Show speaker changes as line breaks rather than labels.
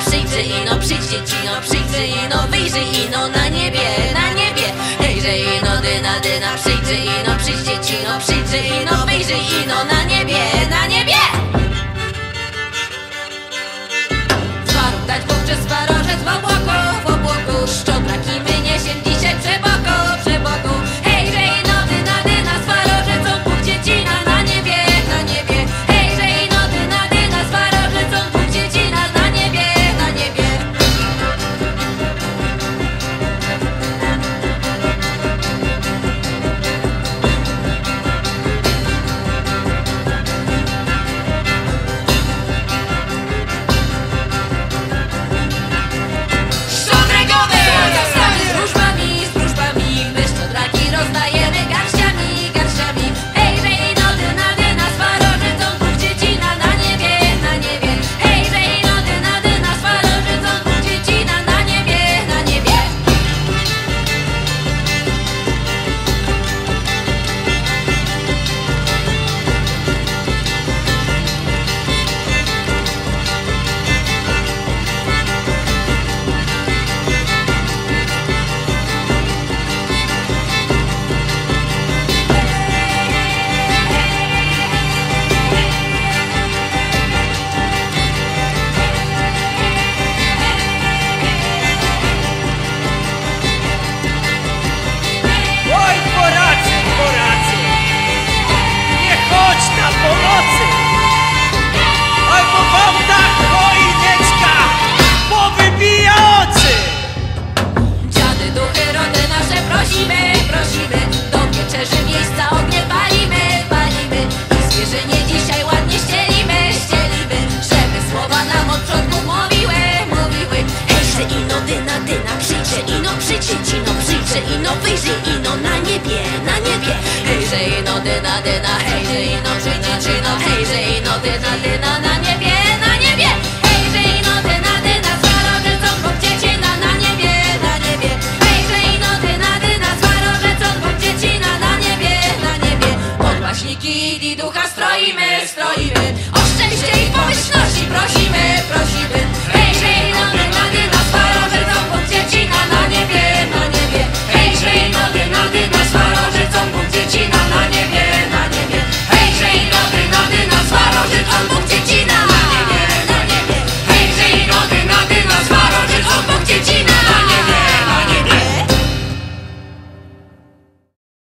przyjdzie ino, przyjdzie cino, przyjdzie ino, wyjdzie ino na niebie, na niebie. Hejże ino, dyna, dyna, przyjdzie ino, przyjdzie cino, przyjdzie ino, wyjdzie ino na niebie, Hejże ino, dyna, dyna, hejże ino, przyjdzie cino, hejże ino, dyna, dyna na niebie, na niebie. Hejże ino, dyna, dyna, zwarożycą, Bóg dziecina na niebie, na niebie. Hejże ino, dyna, dyna, zwarożycą, Bóg dziecina na niebie, na niebie. Podłaśniki i ducha stroimy, stroimy. O szczęście i pomyślności prosimy